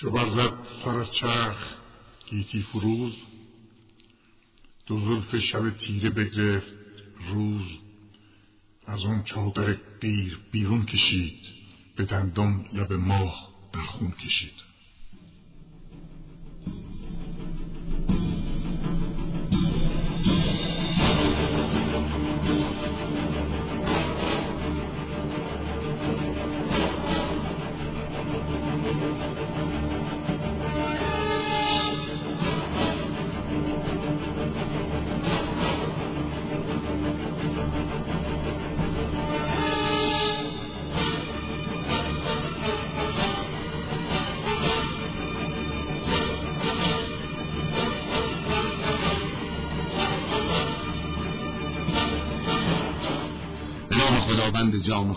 چو برزد سر از چرخ گیتی فروز دو زلف شب تیره بگرفت روز از اون چادر قیر بیرون کشید به دندم لب ماه در خون کشید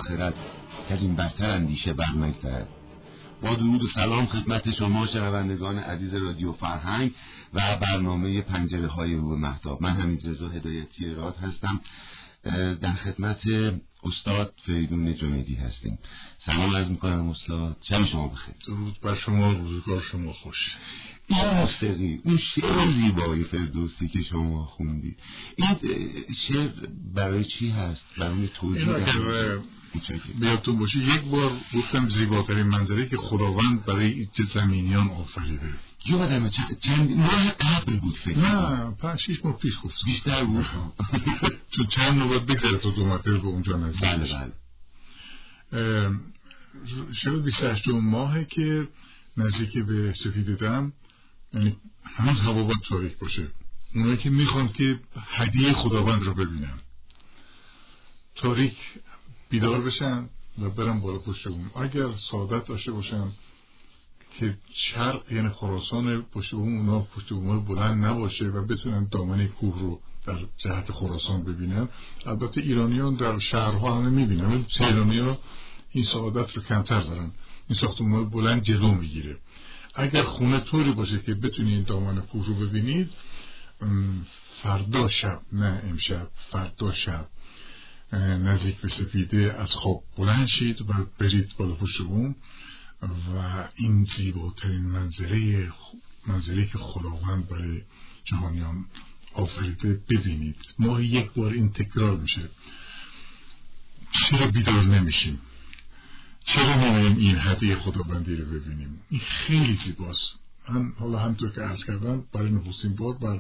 خرد که این برتر اندیشه برنگذرد با درود و سلام خدمت شما شنوندگان عزیز رادیو فرهنگ و برنامه پنجره های رو محتاب من همین رضا هدایتی راد هستم. در خدمت استاد فریدون جنیدی هستیم. سلام عرض می‌کنم استاد. شب شما بخیر. درود بر شما روزگار شما خوش. این موسیقی اون شعر زیبایی فردوسی که شما خوندید این شعر برای چی هست؟ برای توضیح بیاتون باشه یک بار گفتم زیباترین منظره که خداوند برای ایت زمینیان آفریده. یادم چند ماه قبل بود فکر نه پنج شیش ماه پیش گفتم. بیشتر بود. چون چند نوبت بگذره تا دو مرتبه به اونجا نزدیک بله بله. شب 28 ماهه که نزدیک به سفید دم یعنی هنوز هوا باید تاریک باشه. اونایی که می‌خوان که هدیه خداوند رو ببینن. تاریک بیدار بشن و برن بالا پشت بوم. اگر سعادت داشته باشن که شرق یعنی خراسان پشت بوم اونا پشت بوم بلند نباشه و بتونن دامنه کوه رو در جهت خراسان ببینن. البته ایرانیان در شهرها همه می‌بینن ولی ایرانی ها این سعادت رو کمتر دارن. این ساختمان بلند جلو می‌گیره. اگر خونه طوری باشه که بتونید دامن کوه رو ببینید فردا شب نه امشب فردا شب نزدیک به سفیده از خواب بلند شید و برید بالا پشت بوم و این زیباترین منظره منظره که خداوند برای جهانیان آفریده ببینید. ماه یک بار این تکرار میشه. چرا بیدار نمیشیم؟ چرا نمیم این هدیه خداوندی رو ببینیم؟ این خیلی زیباست. من حالا همطور که عرض کردم برای نخستین بار بر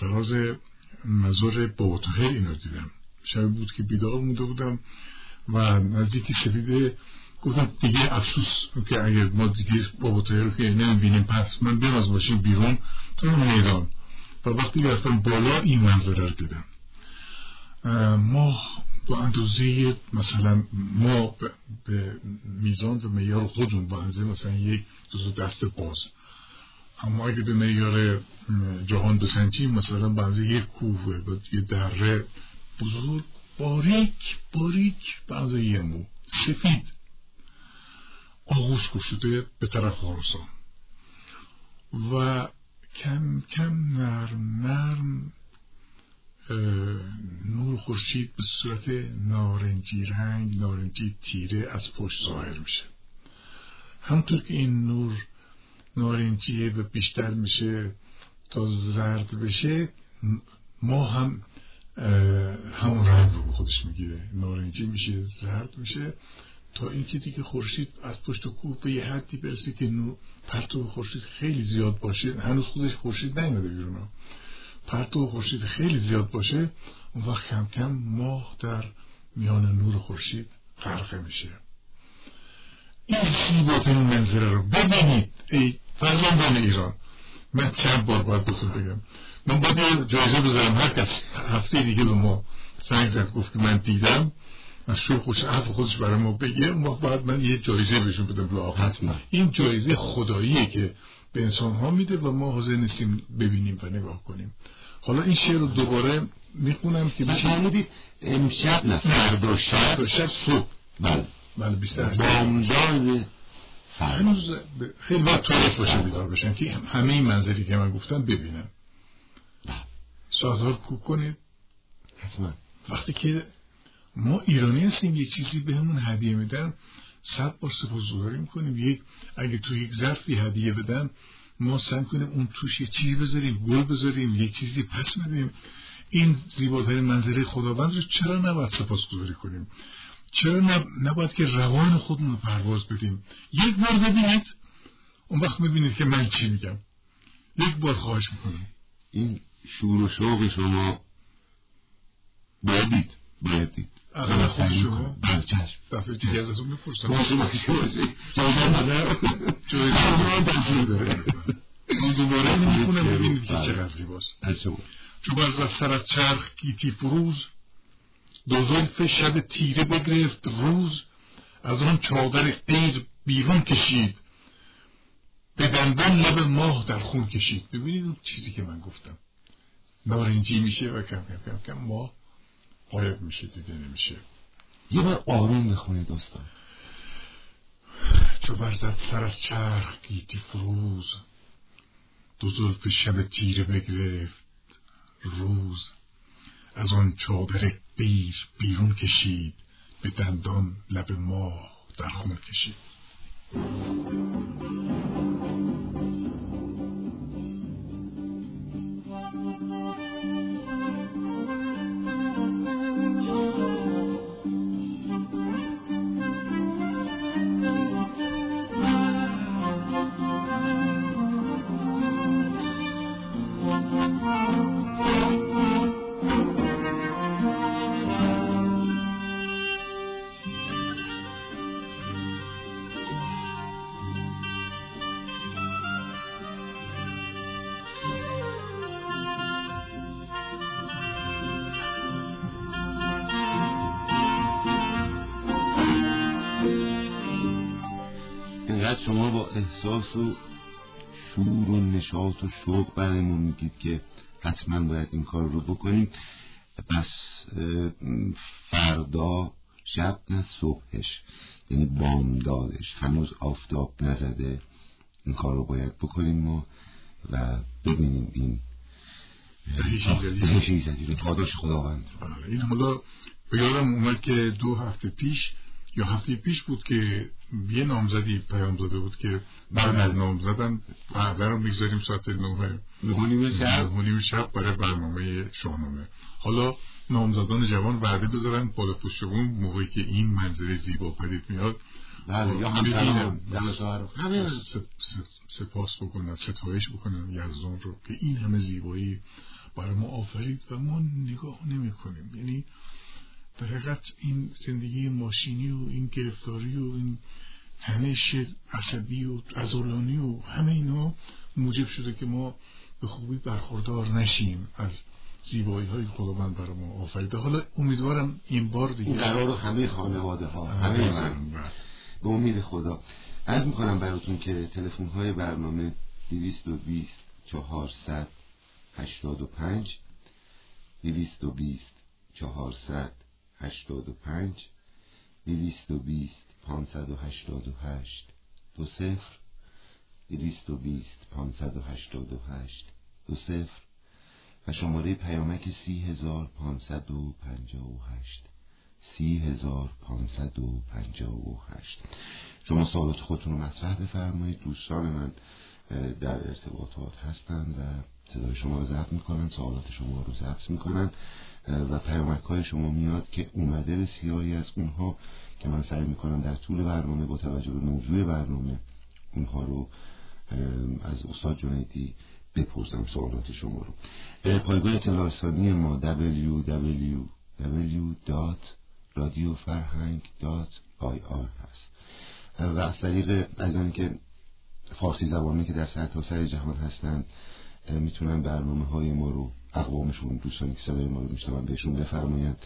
فراز مزار بابا تاهر این رو دیدم. شب بود که بیدار مونده بودم و نزدیک سفیده گفتم دیگه افسوس که اگر ما دیگه بابا تاهر رو که نمی‌بینیم پس من بیم از باشیم بیرون تا میدان. و وقتی رفتم بالا این منظره رو دیدم. ما با اندازه مثلا ما به میزان و میار خودمون با اندازه مثلا یک دو دست باز. اما اگه به میار جهان بسنجیم مثلا به اندازه یک کوه و یه دره بزرگ باریک باریک به اندازه یه مو. سفید. آغوش کشیده به طرف خراسان. و کم کم نرم نرم نور خورشید به صورت نارنجی رنگ نارنجی تیره از پشت ظاهر میشه. همطور که این نور نارنجیه و بیشتر میشه تا زرد بشه ما هم همون رنگ رو به خودش می‌گیره. نارنجی میشه زرد میشه. تا اینکه دیگه خورشید از پشت کوه به یه حدی برسه که نور پرتو خورشید خیلی زیاد باشه هنوز خودش خورشید نیومده بیرون. پرتو خورشید خیلی زیاد باشه اون وقت کم کم ماه در میان نور خورشید غرقه میشه. این زیباترین منظره رو ببینید. ای فرزندان ایران من چند بار باید بسید بگم. من باید جایزه بذارم. هر کس هفته دیگه به ما سنگ زد گفت که من دیدم. از شور خوش حرف خودش برای ما بگه. ما باید من یه جایزه بهشون بدم. حتما. این جایزه خداییه که به انسان ها میده و ما حاضر نیستیم ببینیم و نگاه کنیم. حالا این شعر رو دوباره می‌خونم که بشه فرمودید امشب نه فردا شب. شب صبح. بله. بله بیشتر. بامداد هنوز خیلی وقت تاریخ باشه بیدار بشن که همه این منظری که من گفتم ببینن. سازار کو کنید. حتما. وقتی که ما ایرانی هستیم یه چیزی بهمون هدیه میدن. صد بار سپاسگزاری می‌کنیم. یک اگه تو یک ظرفی هدیه بدن ما سعی کنیم اون توش یه چیزی بذاریم گل بذاریم یک چیزی پس بدیم این زیباترین منظره خداوند رو چرا نباید سپاسگزاری کنیم؟ چرا نباید که روان خودمون رو پرواز بدیم؟ یک بار ببینید اون وقت می‌بینید که من چی میگم. یک بار خواهش می‌کنم. این شور و شوق شما بایدید بایدید اقلا خود شما بله چشم. دفعه دیگه از اون می‌پرسم. باشه باشه باشه جایی تصمیم داره دوباره می‌کنم ببینید که چقدر زیباست بله. چون از سر از چرخ گیتی فروز دو زلف شب تیره بگرفت روز از آن چادر غیر بیرون کشید. به دندان لب ماه در خون کشید. ببینید اون چیزی که من گفتم. نارنجی میشه و کم کم کم کم ماه. قایب میشه دیده نمیشه. یه بار آروم بخونه دوستان. چو برزد سر از چرخ گیتی فروز دو زلف شب تیره بگرفت روز. از آن چادر بیر بیرون کشید به دندان لب ماه در خون کشید. احساس و شور و نشاط و شوق برمون میگید که حتما باید این کار رو بکنیم. پس فردا شب نه صبحش یعنی بامدادش هنوز آفتاب نزده این کار رو باید بکنیم ما و ببینیم این زدی رو پاداش خداوند. آره، این حالا به یادم اومد که دو هفته پیش یا هفته پیش بود که یه نامزدی پیام داده بود که من از نامزدم وعده رو می‌گذاریم ساعت نه نیم شب. شب برای برنامه شاهنامه. حالا نامزدان جوان وعده بذارن بالا پشتمون موقعی که این منظره زیبا پدید میاد. بله یا همه سپاس بکنن ستایش بکنن یزدان رو که این همه زیبایی برای ما آفرید و ما نگاه نمی کنیم یعنی در حقیقت این زندگی ماشینی و این گرفتاری و این تنش عصبی و ازولانی و همه اینا موجب شده که ما به خوبی برخوردار نشیم از زیبایی های خداوند برای ما آفریده. حالا امیدوارم این بار دیگه قرار همه خانواده ها همه من. به امید خدا. عرض می‌کنم براتون که تلفن های برنامه 220 400 85 220 400 هشتاد و پنج دویست و بیست پانصد و هشتاد و هشت. دو صفر دویست و بیست پانصد و هشتاد و هشت. دو صفر. و شماره پیامک سی هزار پانصد و پنجاه و هشت. سی هزار پانصد و پنجاه و هشت. شما سوالات خودتون رو مطرح بفرمایید. دوستان من در ارتباطات هستند و صدای شما رو ضبط می‌کنن سوالات شما رو ضبط می‌کنن. و پیامک های شما میاد که اومده بسیاری از اونها که من سعی می‌کنم در طول برنامه با توجه به موضوع برنامه اونها رو از استاد جنیدی بپرسم سوالات شما رو. پایگاه اطلاع رسانی ما www.radiofarhang.ir هست. و از طریق از که فارسی زبانی که در سرتاسر سر جهان هستند می‌تونن برنامه های ما رو اقوامشون دوستانی که صدای ما رو میشنون بهشون بفرمایند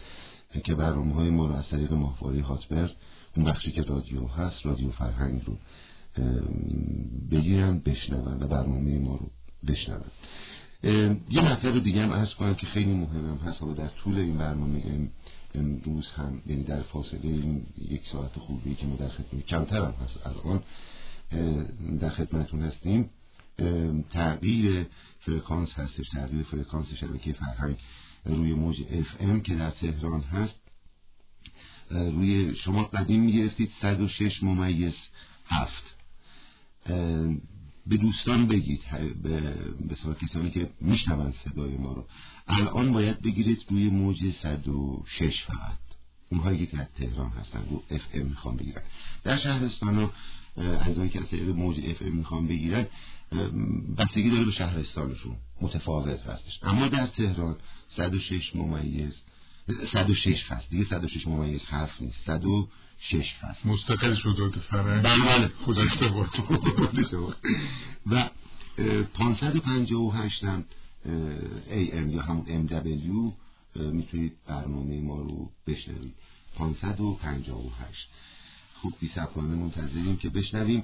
که برنامه های ما رو از طریق ماهواره هاتبر اون بخشی که رادیو هست رادیو فرهنگ رو بگیرن بشنون و برنامه ما رو بشنون. یه مطلب دیگه هم ارز کنم که خیلی مهمم هست حالا در طول این برنامه امروز هم یعنی در فاصله این یک ساعت خوبی که ما در خدمت کمتر هم هست الان در خدمتون هستیم. تغییر فرکانس هستش تغییر فرکانس شبکه فرهنگ روی موج اف ام که در تهران هست. روی شما قدیم می‌گرفتید 106 ممیز هفت. به دوستان بگید به به کسانی که میشنون صدای ما رو. الان باید بگیرید روی موج 106 فقط. اونهایی که در تهران هستن رو اف ام می‌خوان بگیرن. در شهرستان و از که از موج اف ام می‌خوان بگیرن بستگی داره به شهرستانشون. متفاوت هستش. اما در تهران 106 ممیز 106 فصل دیگه 106 ممیز حرف نیست. 106 فصل مستقل شد فرنگ بله بله. خودشته بود و 558 هم AM یا همون MW می‌تونید برنامه ما رو بشنوید. 558 خوب بی سبکانه منتظریم که بشنویم.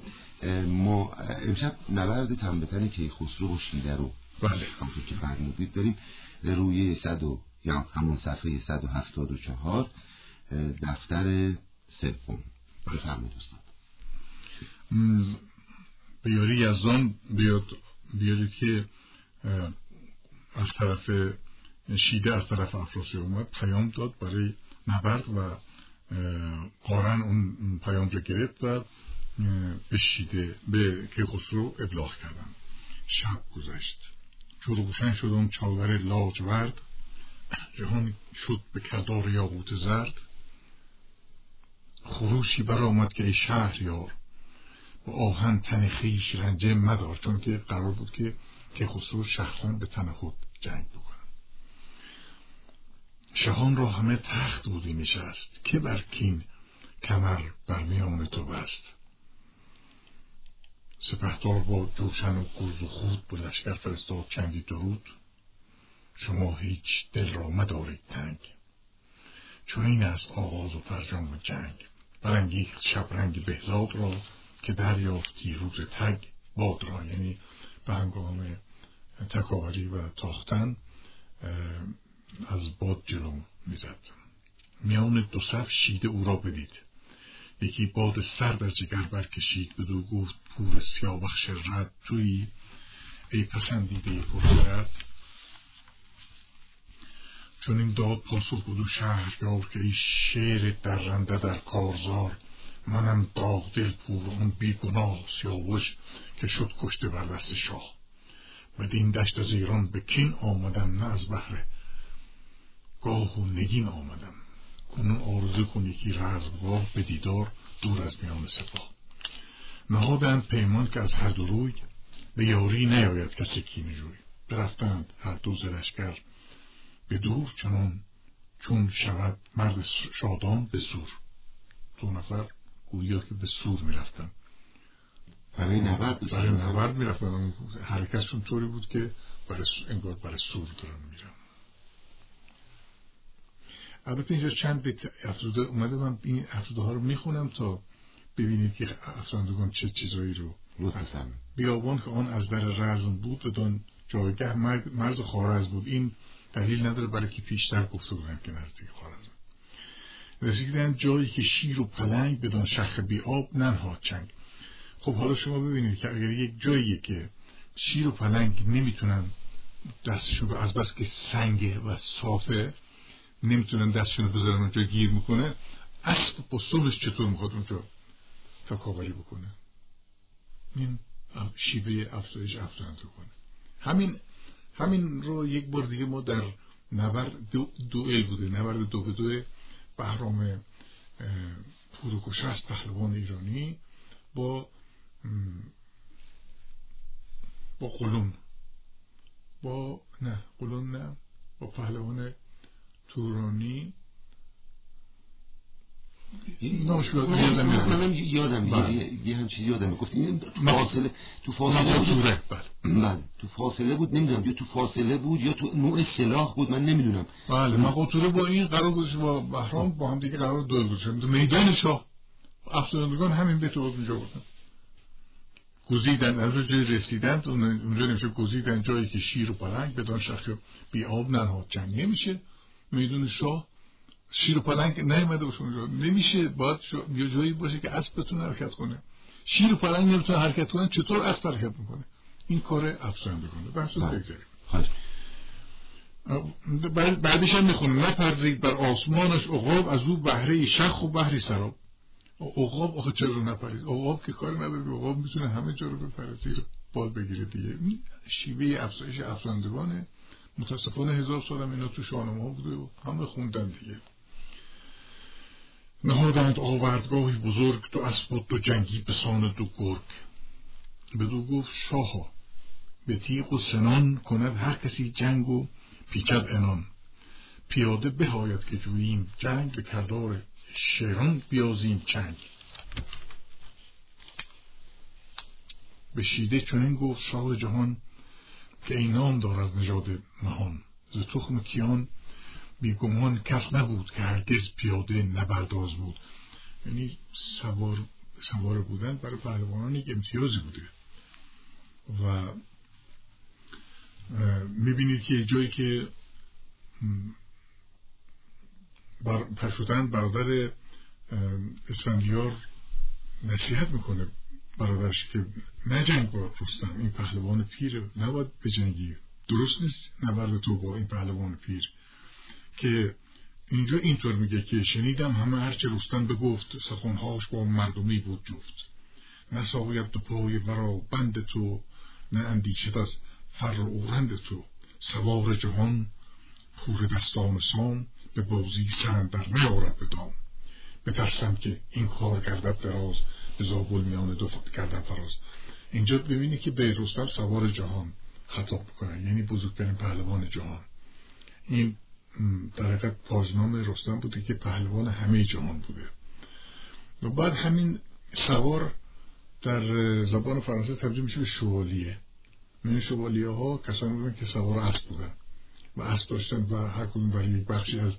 ما امشب نبرد تنبتن کیخسرو و شیده رو بله. که فرمودید داریم. روی صد و یا همون صفحه 174 دفتر سوم بفرمایید استاد. به یاری یزدان بیاد بیارید که از طرف شیده از طرف افراسی اومد پیام داد برای نبرد و قارن اون پیام رو گرفت و به شیده به که خسرو ابلاغ کردن. شب گذشت. چو روشن شد اون چاور لاجورد جهان شد به کردار یاقوت زرد. خروشی برآمد که ای شهریار با آهن تن خیش رنجه مدار. چون که قرار بود که که خسرو شخصا به تن خود جنگ بکنه. شهان را همه تخت بودی نشست. که بر کین کمر بر میان تو بست. سپهدار با جوشن و گرز و خود به لشکر فرستاد چندی درود. شما هیچ دل را مدارید تنگ. چون این است آغاز و فرجام جنگ. برانگیخت شبرنگ بهزاد را که دریافتی روز تگ باد را یعنی به هنگام تکاوری و تاختن از باد جلو می‌زد. میان دو صف شیده او را بدید. یکی باد سرد از جگر برکشید بدو گفت پور سیاوخش رد توی. ای پسندیده پرورد چون این داد پاسخ بدو شهریار که ای شعر درنده در کارزار منم داغ دل پور اون بی گناه سیاوش که شد کشته بر دست شاه. بدین دشت از ایران به کین آمدم نه از بهره. گاه و نگین آمدم. کنون آرزو کن یکی رزمگاه به دیدار دور از میان سپاه. نهادند پیمان که از هر دو روی به یاری نیاید کسی کین جوی. برفتند هر دو زلشگر به دور چنان چون شود مرد شادان به سور. دو نفر گویا که به سور می‌رفتن. برای نبرد برای نبرد می‌رفتن. حرکتشون طوری بود که برای انگار برای سور دارن میرن. البته اینجا چند بیت افزوده اومده من این افزوده ها رو می‌خونم تا ببینید که افزندگان چه چیزایی رو بیابان که آن از در رزم بود بدان جایگه مرز خارز بود. این دلیل نداره برای که پیشتر گفته بودن که نزدیک خارز رسیدن جایی که شیر و پلنگ بدان شخ بی آب ننهاد چنگ. خب حالا شما ببینید که اگر یک جایی که شیر و پلنگ نمی‌تونن دستشون از بس که سنگه و صافه نمی‌تونن دستشون بذارن اونجا گیر می‌کنه. اسب با صلحش چطور می‌خواد اونجا تکاوری بکنه؟ این شیوه افزایش افزایش کنه همین همین رو یک بار دیگه ما در نبرد دو دوئل بوده. نبرد دو به دو بهرام پوروکش است پهلوان ایرانی با با قلون با نه قلون نه با پهلوان تورانی نامش یادم منم یادم یه هم چیزی یادم گفتیم تو فاصله تو فاصله بود؟ بله. تو فاصله بود؟ نمی‌دونم. یا تو فاصله بود یا تو نوع سلاح بود؟ من نمی‌دونم. بله. مقاطوره با این قرار گذاشت با بهرام با هم دیگه قرار دو گذاشت میدان شاه. افسرندگان همین به تو اونجا بودن. گزیدن. از جای رسیدن. اونجا نمیشه. گزیدن جایی که شیر و پلنگ بدان شخص بی آب ننهاد جنگ. نمیشه. میدون شاه شیر و پلنگ نیومده باشه اونجا. نمیشه باید یه جایی باشه که اسب بتونه حرکت کنه. شیر و پلنگ نمی‌تونه حرکت کنه چطور اسب حرکت می‌کنه؟ این کار افسانه کنه. بحث بگذاریم بعدش هم می‌خونه. نپرزید بر آسمانش عقاب از او بهره شخ و بهری سراب. عقاب آخه چرا نپرید عقاب که کار نداره. عقاب می‌تونه همه جا رو بپره زیر بال بگیره دیگه. شیوه افزایش افزندگانه متاسفانه هزار سال هم اینا تو شاهنامه بوده و همه خوندن دیگه. نهادند آوردگاهی بزرگ دو اسب دو جنگی به سان دو گرگ. دو گفت شاها به تیغ و سنان کند هر کسی جنگ و پیچد انان پیاده بهاید که جوییم جنگ به کردار شیران بیازیم چنگ. به شیده چنین گفت شاه جهان که اینام دار از نژاد مهان. ز تخم کیان بیگمان کس نبود که هرگز پیاده نبرداز بود. یعنی سوار سوار بودن برای پهلوانان یک امتیازی بوده. و می‌بینید که جایی که بر پرشوتن برادر اسفندیار نصیحت می‌کنه. برادرش که نجنگ با رستم این پهلوان پیر نباید بجنگی درست نیست. نبرد تو با این پهلوان پیر. که اینجا اینطور میگه که شنیدم همه هرچه رستم بگفت سخنهاش با مردمی بود جفت. نه ساقیت دو پای برا بند تو نه اندیشت از فر اورند تو. سوار جهان پور دستان سام به بازی سرم در نیارد بدام بترسم که این کار گردد دراز به زابل میان دو کردن فراز اینجا ببینی که به رستم سوار جهان خطاب بکنه یعنی بزرگترین پهلوان جهان. این در حقیقت پازنام رستم بوده که پهلوان همه جهان بوده. و بعد همین سوار در زبان فرانسه ترجمه میشه به شوالیه. من یعنی شوالیه ها کسانی بودن که سوار اسب بودن و اسب داشتن و هر کدوم برای یک بخشی از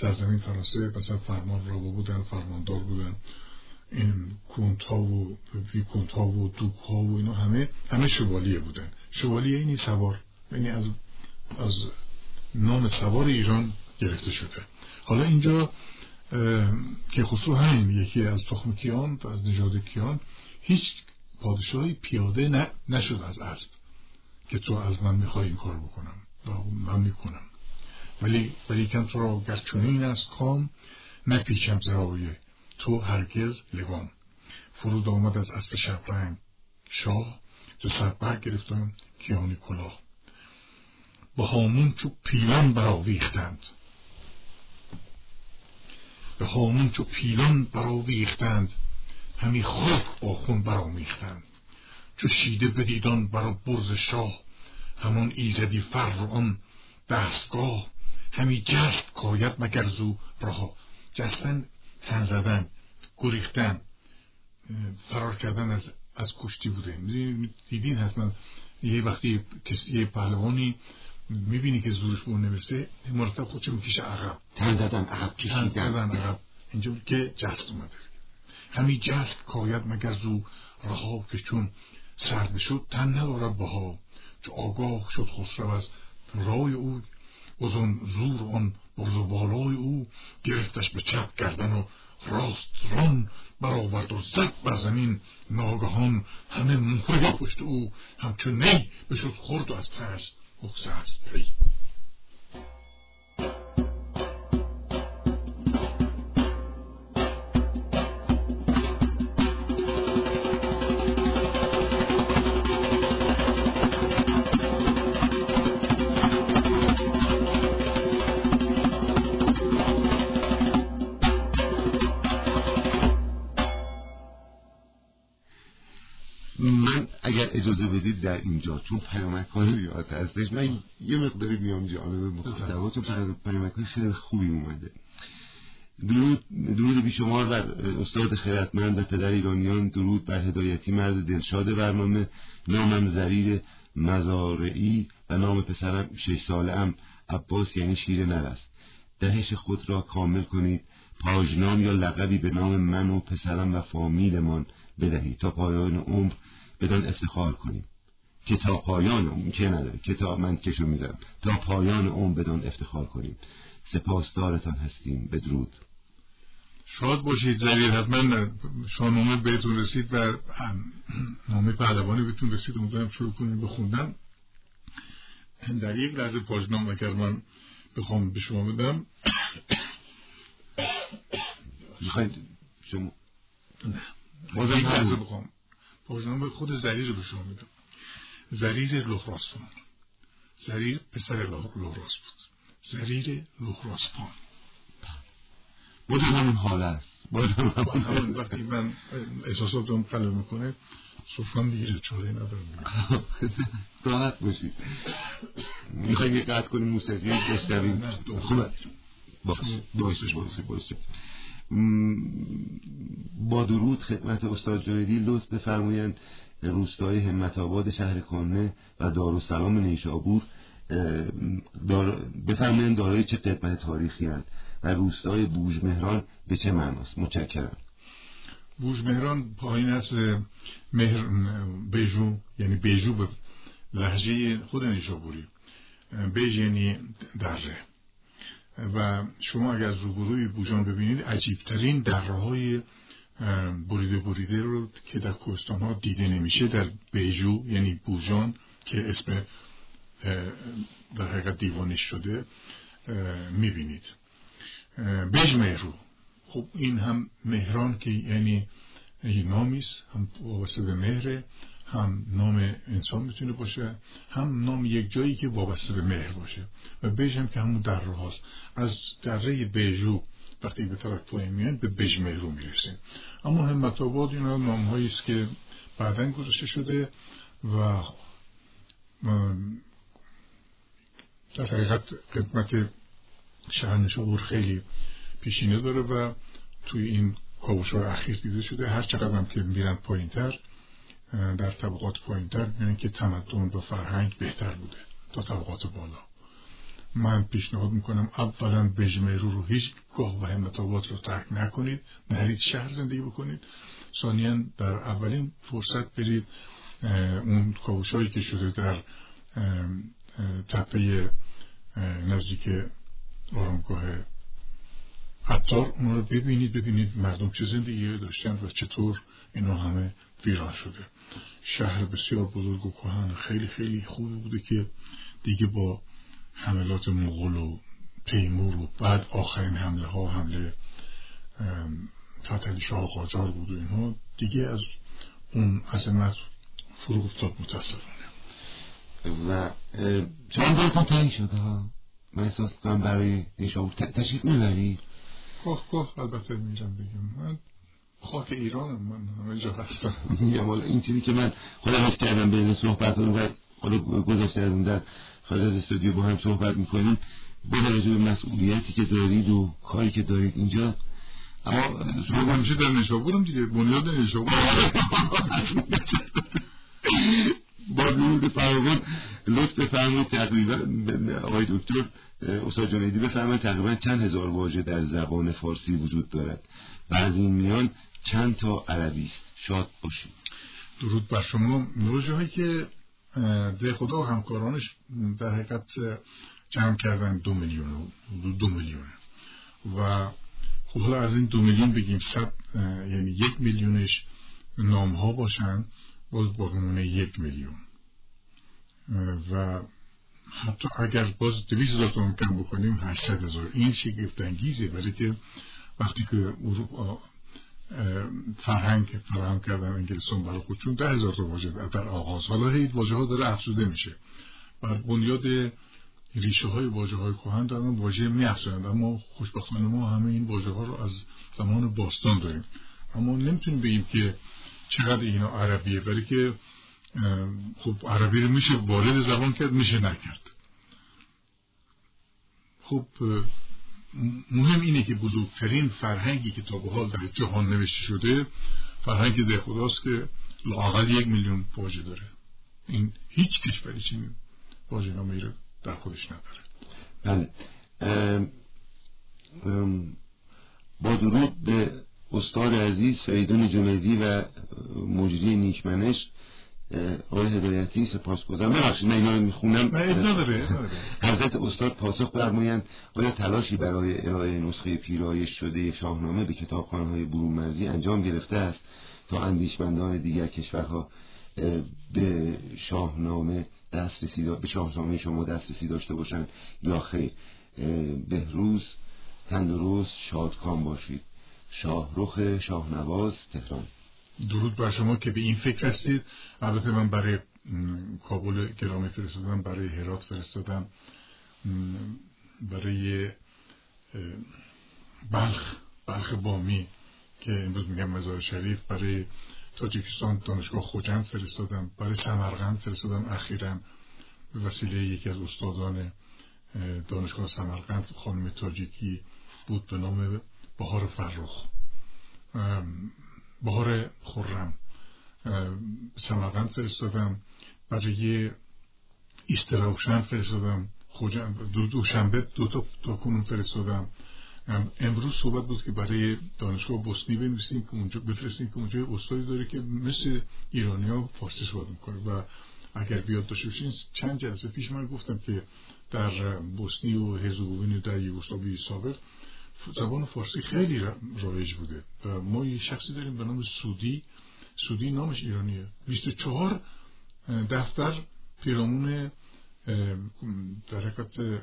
سرزمین فرانسه مثلا فرمان را بودن فرماندار بودن. این کونت ها و ویکونت ها و دوک ها و اینا همه همه شوالیه بودن. شوالیه اینی سوار یعنی از از نام سوار ایران گرفته شده. حالا اینجا که خسرو همین یکی از تخم کیان از نژاد کیان هیچ پادشاهی پیاده نشد از اسب که تو از من می‌خوای این کار بکنم من می‌کنم. ولی ولی کن تو را گر چنین از کام نپیچم زرای تو هرگز لگام. فرود آمد از اسب شبرنگ. شاه تو سر گرفتم کیانی کلاه. به هامون چو پیلان براویختند به هامون چو پیلان براویختند همی خاک با خون برامیختند چو شیده بدیدان برا برز شاه. همان ایزدی فر آن دستگاه. همی جست کاید مگر زو راه جستن تن زدن گریختن فرار کردن از از کشتی بوده. دیدین حتما یه وقتی کسی یه پهلوانی می‌بینی که زورش به اون نمی‌رسه مرتب خودشو می‌کشه عقب. تن زدن عقب کشیدن. عقب. اینجا که جست اومده. همی جست کاید مگر زو رها که چون سرد شد تن ندارد بها. چو آگاه شد خسرو از رای او ازون زور آن برز و بالای او گرفتش به چپ کردن و راست ران برآورد و زد بر زمین. ناگهان همه مهره پشت او همچون نی بشد خورد و از ترس است اینجا چون پیامک های یاد هستش. من یه مقداری میام جانب مخاطبا چون پیامک های خیلی خوبی اومده. درود درود بیشمار بر استاد خیرتمند و پدر ایرانیان. درود بر هدایتی مرد دلشاد برنامه. نامم زریر مزارعی و نام پسرم شش ساله ام عباس یعنی شیر نرست دهش خود را کامل کنید. پاجنام یا لقبی به نام من و پسرم و فامیلمان بدهید تا پایان عمر بدان افتخار کنیم. که تا پایان اون که نداره. که تا من کشو می‌ذارم تا پایان اون بدان افتخار کنیم. سپاسدارتان هستیم. بدرود. شاد باشید زریر حتما. شاهنامه بهتون رسید و نامه پهلوانی بهتون رسید. امیدوارم شروع کنیم بخوندن در یک لحظه پاژنام اگر من بخوام به شما بدم. می‌خواید شما؟ نه. بازم لحظه بخوام. پاژنام خود زریر رو به شما میدم. زریر لخراستان زریر پسر لخراس بود. زریر لخراسپان بازم همون حال است. بازم همون وقتی من احساساتم قلب می‌کنه صفران دیگه چاره ندارم. راحت باشید. می‌خوایم یه قطع کنیم موسیقی بشنویم. خوبه باشه. باشه باشه باشه. با درود خدمت استاد جایدی لطف بفرمایند روستای همت آباد شهر و دارالسلام نیشابور دار... بفرمایند دارای چه قدمت تاریخی هست و روستای بوجمهران به چه معناست؟ متشکرم. بوجمهران پایین از مهر بیجو یعنی بیجو به لحجه خود نیشابوری بیج یعنی دره. و شما اگر از روبروی بوجان ببینید عجیبترین دره های بریده بریده رو که در کوهستان ها دیده نمیشه در بیجو یعنی بوجان که اسم در حقیقت دیوانش شده می‌بینید. بیج مهرو. خب این هم مهران که یعنی نامی است هم وابسته به مهره هم نام انسان می‌تونه باشه هم نام یک جایی که وابسته به مهر باشه. و بیج هم که همون دره هاست. از دره بیجو وقتی به طرف پایین میان به بج مهرو می‌رسیم. اما همت آباد اینا نام است که بعدا گذاشته شده و در حقیقت قدمت شهر خیلی پیشینه داره و توی این کابوش های اخیر دیده شده. هر چقدر هم که میرن پایین تر در طبقات پایین تر که تمدن و فرهنگ بهتر بوده تا طبقات بالا. من پیشنهاد می‌کنم اولا بجمهرو رو هیچ گاه و همتابات رو ترک نکنید نرید شهر زندگی بکنید. ثانیا در اولین فرصت برید اون کابوش هایی که شده در تپه نزدیک آرامگاه حتی اون رو ببینید ببینید مردم چه زندگی داشتن و چطور اینا همه ویران شده. شهر بسیار بزرگ و خیلی خیلی خوبی بوده که دیگه با حملات مغول و تیمور و بعد آخرین حمله ها حمله فتلی شاه قاجار بود و اینها. دیگه از اون عظمت فرو افتاد متاسفانه. و چند دلتون تنگ شده ها؟ من احساس کنم برای نیشابور تشریف می‌برید گاه گاه البته میرم بگم من خاک ایرانم من همه جا هستم این چیزی که من خودم حس کردم بین صحبت و خدا گذاشته از در خارج از استودیو با هم صحبت می‌کنیم. با توجه به مسئولیتی که دارید و کاری که دارید اینجا. اما شما همیشه در نشابورم دیگه؟ بنیاد نشابور با نور فراوان لطف بفرمایید تقریبا آقای دکتر استاد جنیدی بفرمایید تقریبا چند هزار واژه در زبان فارسی وجود دارد؟ و از این میان چند تا عربی است؟ شاد باشید. درود بر شما. هایی که ده خدا و همکارانش در حقیقت جمع کردن دو میلیون دو میلیون و خب حالا از این دو میلیون بگیم صد یعنی یک میلیونش نام ها باشن باز باقی یک میلیون. و حتی اگر باز دویز هزار تومن کم بکنیم هشتصد هزار. این شگفت انگیزه ولی که وقتی که فرهنگ فراهم کردن انگلستان برای خودشون ده هزار تا واژه در آغاز. حالا هی واژه ها داره افزوده میشه. بر بنیاد ریشه های واژه های کهن دارن واژه می اما خوشبختانه ما همه این واژه ها رو از زمان باستان داریم. اما نمی‌تونیم بگیم که چقدر اینا عربیه ولی که خب عربی رو میشه وارد زبان کرد میشه نکرد. خب مهم اینه که بزرگترین فرهنگی که تا به حال در جهان نوشته شده فرهنگ ده خداست که لاقل یک میلیون واژه داره. این هیچ کشوری چنین واژه نامه رو در خودش نداره بله. با درود به استاد عزیز سیدون جنیدی و مجری نیکمنش آقای هدایتی سپاس گذارم. ببخشید من اینا رو می‌خونم. حضرت استاد پاسخ فرمایند آیا تلاشی برای ارائه نسخه پیرایش شده شاهنامه به کتابخانه‌های برومرزی انجام گرفته است تا اندیشمندان دیگر کشورها به شاهنامه دسترسی به شاهنامه شما دسترسی داشته باشن یا خیر؟ بهروز تندرست شادکام باشید. شاهرخ شاهنواز تهران. درود بر شما که به این فکر هستید البته من برای کابل گرامی فرستادم برای هرات فرستادم برای بلخ بلخ بامی که امروز میگم مزار شریف برای تاجیکستان دانشگاه خوجند فرستادم برای سمرقند فرستادم اخیرا. به وسیله یکی از استادان دانشگاه سمرقند خانم تاجیکی بود به نام بهار فرخ. بهار خورم سمرقند فرستادم. برای ایستراوشن فرستادم. دو دوشنبه دو تا تا کنون فرستادم. امروز صحبت بود که برای دانشگاه بوسنی بنویسیم که اونجا بفرستیم که اونجا استادی داره که مثل ایرانی ها فارسی صحبت می‌کنه. و اگر بیاد داشته باشین چند جلسه پیش من گفتم که در بوسنی و هرزگوین و در یوگسلاوی سابق زبان فارسی خیلی رایج بوده. ما یه شخصی داریم به نام سودی. سودی نامش ایرانیه. 24 دفتر پیرامون در حقیقت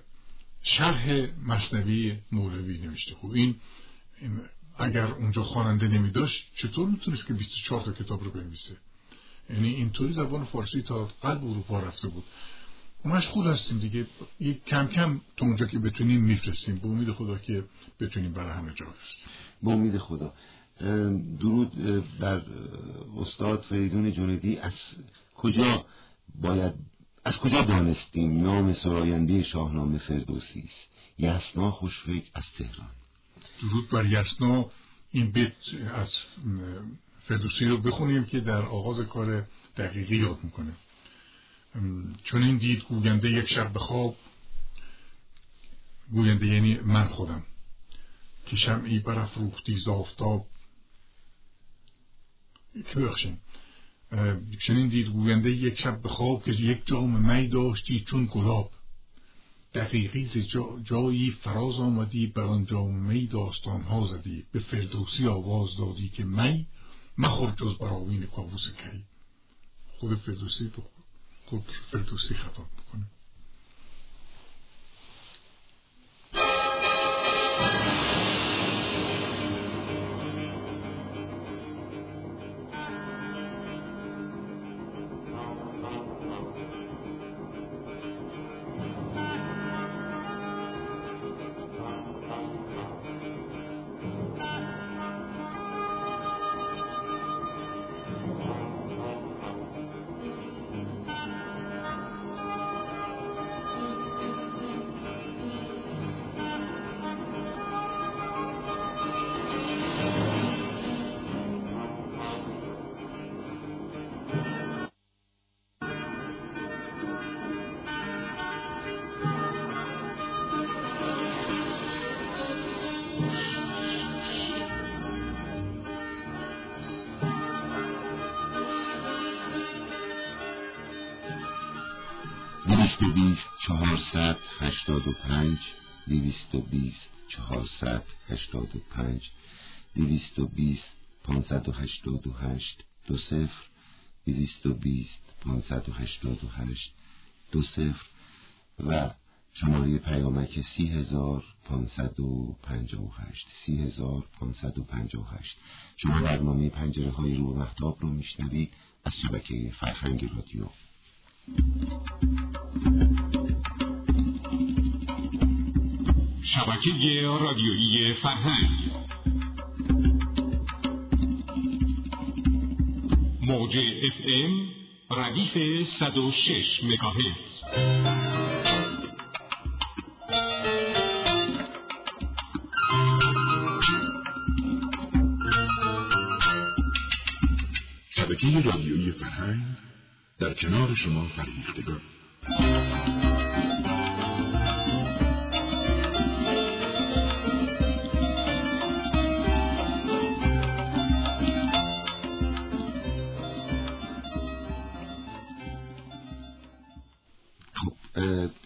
شرح مصنوی مولوی نوشته. خوب این اگر اونجا خواننده نمی داشت چطور می‌تونست که 24 تا کتاب رو بنویسه؟ یعنی اینطوری زبان فارسی تا قلب اروپا رفته بود. مشغول هستیم دیگه. یک کم کم تو اونجا که بتونیم میفرستیم. به امید خدا که بتونیم برای همه جا بفرستیم. به امید خدا. درود بر استاد فریدون جندی از کجا باید از کجا دانستیم نام سراینده شاهنامه فردوسی است؟ یسنا خوشفکر از تهران. درود بر یسنا این بیت از فردوسی رو بخونیم که در آغاز کار دقیقی یاد می‌کنه. چون این دید گوینده یک شب به خواب گوینده یعنی من خودم که شمعی برافروختی ز آفتاب. که بخشیم؟ چنین دید گوینده یک شب به خواب که یک جام می داشتی چون گلاب. دقیقی ز جایی فراز آمدی بر آن جام می داستان ها زدی. به فردوسی آواز دادی که می مخور جز بر آوین کاووس کی. خود فردوسی خود فردوسی خطاب می‌کنه دویست و بیست چهارصد هشتاد و پنج دویست و بیست چهارصد هشتاد و پنج دویست و بیست پانصد و هشتاد و هشت دو صفر دویست و بیست پانصد و هشتاد و هشت دو صفر. و شماره پیامک سی هزار پانصد و پنجاه و هشت سی هزار پانصد و پنجاه و هشت. شما برنامه پنجره های رو محتاب رو میشنوید از شبکه فرهنگ رادیو. شبکه رادیویی فرهنگ. موج اف ام ردیف 106 مگاهرتز. شبکه رادیویی فرهنگ در کنار شما فرهیختگان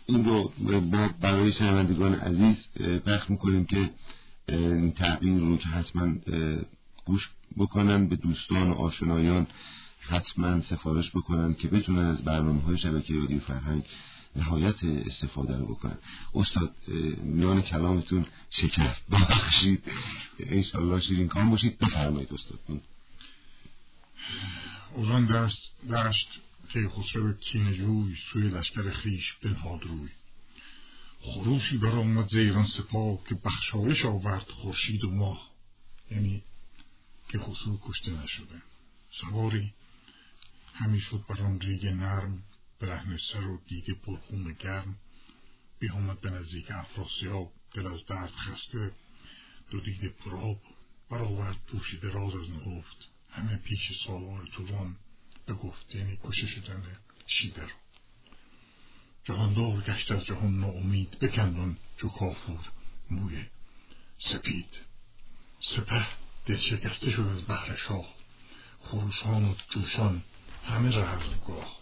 این رو برای شنوندگان عزیز پخش می‌کنیم که این تغییر رو که حتما گوش بکنن به دوستان و آشنایان حتما سفارش بکنن که بتونن از برنامه های شبکه رادیو فرهنگ نهایت استفاده رو بکنن. استاد میان کلامتون شکر ببخشید. انشالله شیرین کام باشید. بفرمایید استاد. اوزان دست دشت که خسرو کینجوی سوی لشکر خیش بنهاد روی. خروشی برآمد زیران سپاه که بخشایش آورد خورشید و ماه. یعنی که خسرو کشته نشده. سواری همی شد بر آن ریگ نرم برهن سر و دیده پرخون گرم. بیامد به نزدیک افراسیاب دل از درد خسته. دو دیده پراب برآورد پوشیده راز از نهفت. همه پیش سالار توان بگفت یعنی کشه شدن شیده رو. جهاندار گشت از جهان ناامید بکندن چو کافور موی سپید. سپه دل شکسته شد از بحر شاه. خروشان و جوشان همه گاه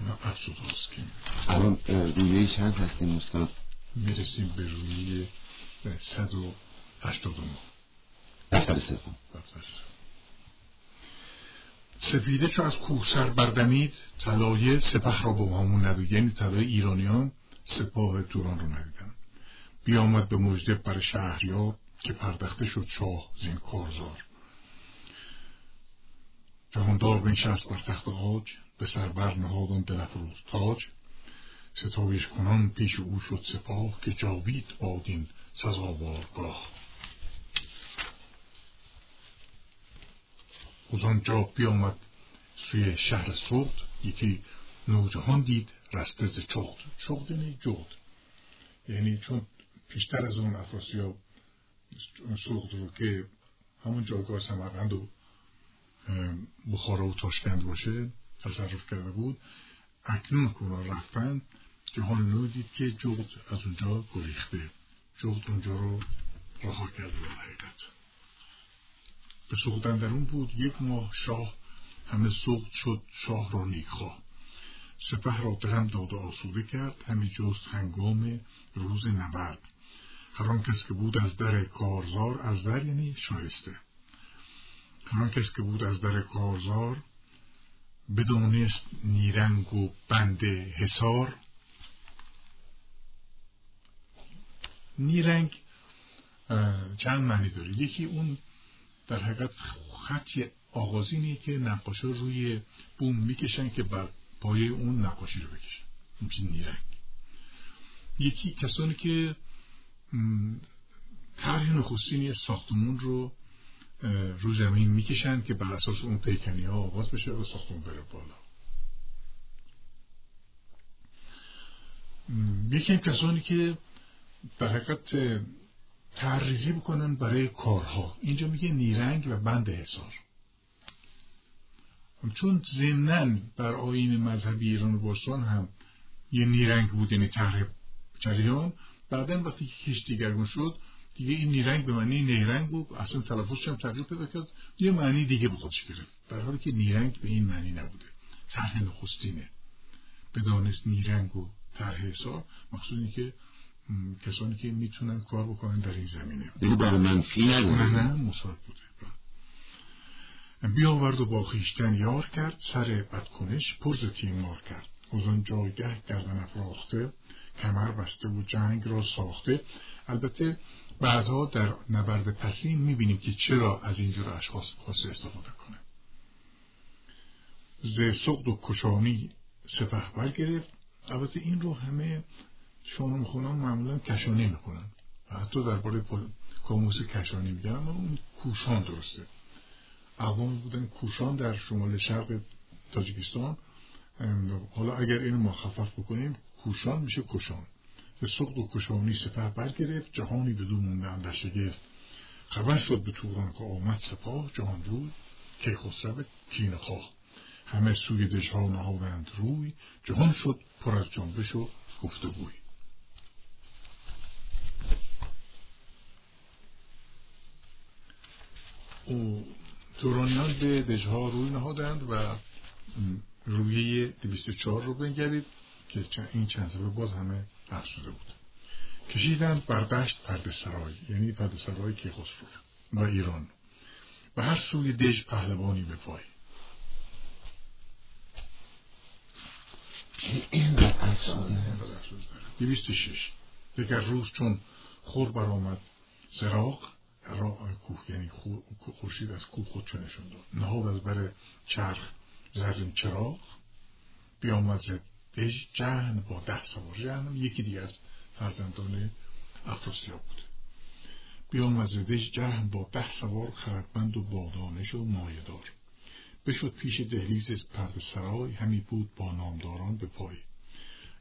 اینا افسود که الان رویه چند هستیم استاد؟ می‌رسیم به روی صد و هشتاد و سوم سفیده چو از کوهسر بردمید طلایه سپه را با همون ندید. یعنی طلایه ایرانیان سپاه توران رو ندیدن. بیامد به مجده بر شهریار که پردخته شد شاه زین کارزار جهاندار بنشست بر تخت آج به سر بر نهادان دلفروز تاج. ستایش کنان پیش او شد سپاه که جاوید بادین سزاوارگاه. از آنجا بیامد سوی شهر سوخت یکی نوجهان دید رسته ز چخت چخت یعنی جغد. یعنی چون پیشتر از اون افراسیاب سوخت رو که همون جایگاه سمرقند و بخارا و تاشکند باشه تصرف کرده بود اکنون که رفتن جهان نو دید که جغد از اونجا گریخته. جغد اونجا رو رها کرده به حقیقت به سوختن در اون بود یک ماه شاه همه سوخت شد شاه را نیکخواه سپه را درم داد و آسوده کرد همی جست هنگام روز نبرد. هر کس که بود از در کارزار از در یعنی شایسته. هر کس که بود از در کارزار بدانست نیرنگ و بند حسار نیرنگ چند معنی داره؟ یکی اون در حقیقت خطی آغازینی که نقاشا روی بوم می‌کشن که بر پایه اون نقاشی رو بکشن. این نیرنگ یکی کسانی که طرح نخستینی ساختمون رو رو زمین می‌کشن که بر اساس اون پیکنی ها آغاز بشه و ساختمون بره بالا. یکی کسانی که در حقیقت تحریزی بکنن برای کارها. اینجا میگه نیرنگ و بند حسار چون ضمنا بر آین مذهبی ایران باستان هم یه نیرنگ بود یعنی طرح جریان بعدا وقتی که کشتیگرگون شد دیگه این نیرنگ به معنی نیرنگ بود اصلا تلفظش هم تغییر پیدا کرد یه معنی دیگه به خودش گرفت. در حالی که نیرنگ به این معنی نبوده. طرح نخستینه. بدانست نیرنگ و طرح مقصود که کسانی که می‌تونن کار بکنن در این زمینه. یعنی برای منفی نداره نه مثبت بوده. بیاورد و با خیشتن یار کرد سر بدکنش پرز تیمار کرد. از آن جایگه گردن افراخته کمر بسته و جنگ را ساخته. البته بعدها در نبرد پسین می‌بینیم که چرا از اینجور اشخاص خواسته استفاده کنه. ز سقد و کشانی سپه برگرفت البته این رو همه شما می‌خونن معمولا کشانی می‌خونن و حتی درباره کاموس کشانی میگن اما اون کوشان درسته. اقوام بودن کوشان در شمال شرق تاجیکستان. حالا اگر اینو مخفف بکنیم کوشان میشه کشان. به سقد و کشانی سپه برگرفت جهانی به دو موندن در شگفت خبر شد به توران که آمد سپاه جهان روی که خسرو کین خواه. همه سوی دژها نهادند روی جهان شد پر از جنبش و گفتگوی او تورانیان به دژها روی نهادند و رویه 204 رو بنگرید که این چند سبه باز همه شده بود. کشیدند بر دشت پرده سرای یعنی پرده سرای کیخسرو و ایران. و هر سوی دژ پهلوانی به پای. دویست شش. دیگر روز چون خور برآمد سراغ را کوه یعنی خورشید از کوه خود نشون داد. نهاد از بر چرخ زرین چراغ بیامد دژ جهن با ده سوار جهن یکی دیگه از فرزندان افراسیاب بوده. بیامد دژ جهن با ده سوار خردمند و بادانش و مایدار بشد پیش دهلیز پرد سرای همی بود با نامداران به پای.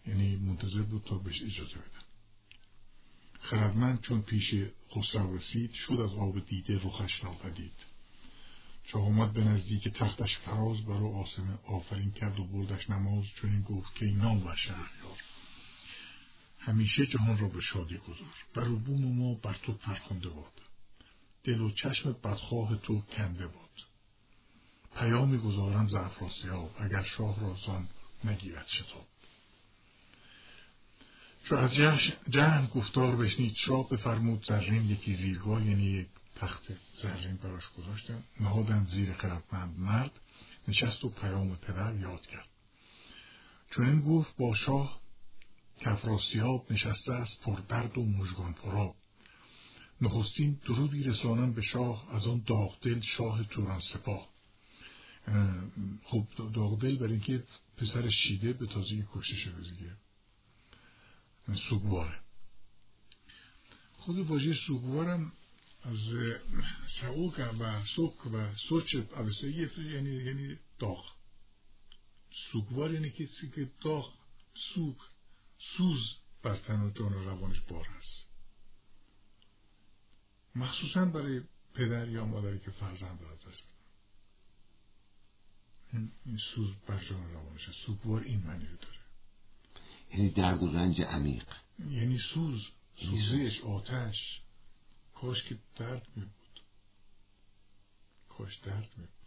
یعنی منتظر بود تا بهش اجازه بدن. خردمند چون پیش خسرو رسید شد از آب دیده رخش را پدید. چون آمد به نزدیک تختش فراز برو آسم آفرین کرد و بردش نماز چون این گفت که نام و شهریار همیشه جهان را به شادی گذار. بر بوم ما بر تو پرخونده باد. دل و چشم بدخواه تو کنده باد. پیامی گذارم ز اگر شاه را زان نگیرد شتاب. چو از جهن گفتار بشنید. شاه بفرمود زرین یکی زیرگاه یعنی یک تخت زرین براش گذاشتن. نهادن زیر خردمند مرد. نشست و پیام پدر یاد کرد. چون این گفت با شاه کفراسیاب نشسته است پر درد و مژگان پراب نخستین درودی رسانم به شاه از آن داغدل شاه توران سپاه. خب داغدل برای اینکه پسر شیده به تازگی کشته شده دیگه. سوگواره. خود واژه سوگوارم از سعوک و سوک و سوچ اوسته یعنی یعنی داغ. سوگوار یعنی کسی که داغ سوگ سوز بر تن و روانش بار هست مخصوصا برای پدر یا مادری که فرزند از دست این سوز بر جان روانش سوگوار این معنی رو داره. یعنی درد و رنج عمیق. یعنی سوز سوزش آتش. کاش که درد می بود. کاش درد می بود.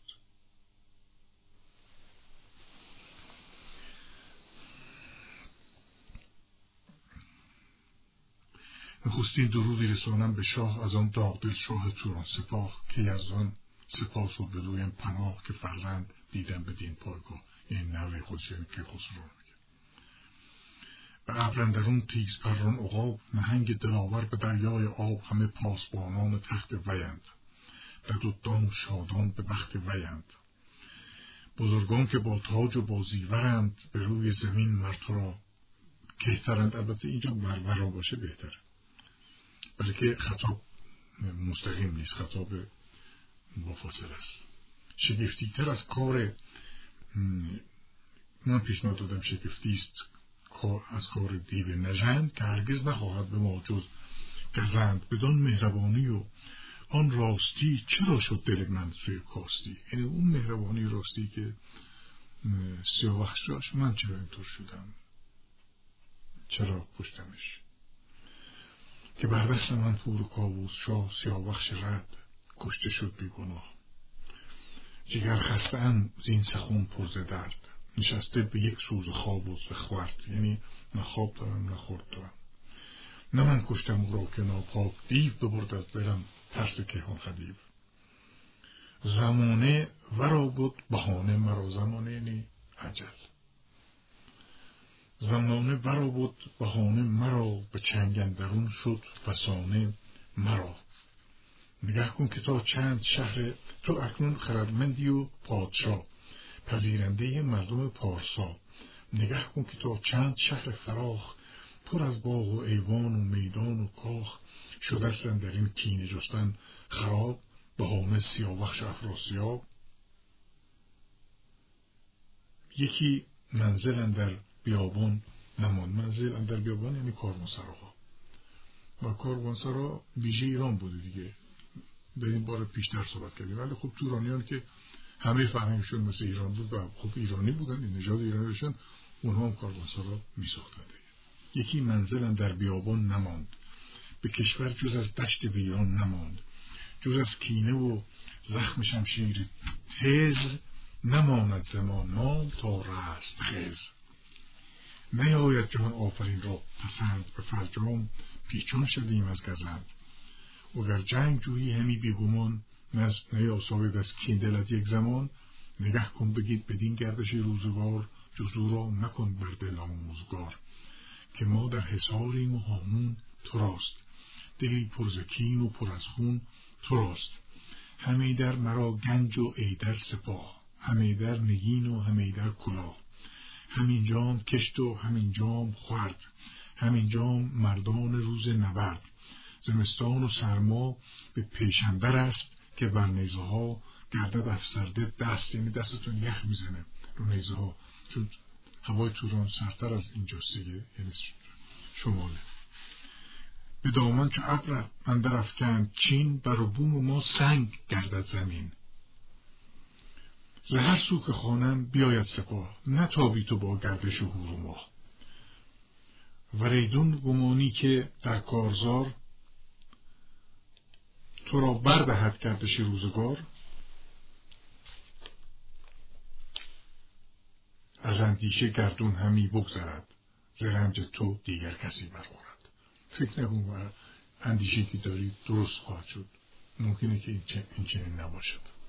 نخستین درودی رسانم به شاه از آن داغدل شاه توران سپاه که از آن سپاس و بدویم پناه که فرزند دیدم به دین پایگاه یعنی نوه خودش که خسرو. ابرندرون تیز پران اقاب نهنگ دلاور به دریای آب همه پاسبانان تخت ویند دد و دام شادان به بخت ویند بزرگان که با تاج و با زیورند به روی زمین مرتو را کهترند البته اینجا برورا باشه بهتره بلکه خطاب مستقیم نیست خطاب مفاصل است شگفتی تر از کار من پیشنهاد دادم شگفتی است از کار دیو نژند که هرگز نخواهد به ما جز گزند بدان مهربانی و آن راستی چرا شد دل من سوی کاستی؟ یعنی اون مهربانی راستی که سیاوخش داشت من چرا اینطور شدم؟ چرا کشتمش؟ که بر دست من پور کابوس شاه سیاوخش رد کشته شد بیگناه. جگر خسته زین سخون پرز درد. نشسته به یک سوز خواب و زخورد یعنی نه خواب دارم نه خورد دارم. نه من کشتم او را که ناپاک دیو ببرد از دلم ترس کیهان خدیو. زمانه ورا بود بهانه مرا زمانه یعنی عجل زمانه ورا بود بهانه مرا به چنگندرون شد فسانه مرا. نگه کن که تا چند شهر تو اکنون خردمندی و پادشاه. پذیرنده مردم پارسا. نگه کن که تا چند شهر فراخ پر از باغ و ایوان و میدان و کاخ. شدستن در این کینه جستن خراب به سیاوخش افراسیاب. یکی منزل در بیابان نمان منزل اندر بیابان یعنی کاروانسراها و کاروانسرا ویژه ایران بوده دیگه. در این بار پیشتر صحبت کردیم. ولی خب تورانیان که همه فرهنگشون مثل ایران بود و خب ایرانی بودن نژاد ایرانی داشتن اونها هم کاروانسرا می ساختن یکی منزل در بیابان نماند. به کشور جز از دشت ویران نماند. جز از کینه و زخم شمشیر تز نماند زمان نام تا رست خز نیاید جهان آفرین را پسند به فرجام پیچان شدیم از گزند. وگر جنگ جویی همی بیگمان نیاساید از کیندلت یک زمان نگه کن بگید بدین گردش روزگار جزو را مکن بر دل آموزگار که ما در حساریم و هامون تو راست دلی پر زکین و پر از خون تو راست همه در مرا گنج و ایدر سپاه همه در نگین و همه در کلاه. همین جام کشت و همین جام خورد همین جام مردان روز نبرد. زمستان و سرما به پیشندر است که بر نیزه ها گردد افسرده دست یعنی دستتون یخ می‌زنه رو نیزه ها چون هوای توران سرتر از اینجاست دیگه یعنی شماله. به دامن که ابر اندر افکند چین بر بوم ما سنگ گردد زمین. ز هر سو که خانم بیاید سپاه نتابی تو با گردش هور و ماه. وریدون گمانی که در کارزار تو را بردهد گردش روزگار از اندیشه گردون همی بگذرد ز رنج تو دیگر کسی برخورد. فکر نکن اندیشه که داری درست خواهد شد. ممکنه که این چنین نباشد.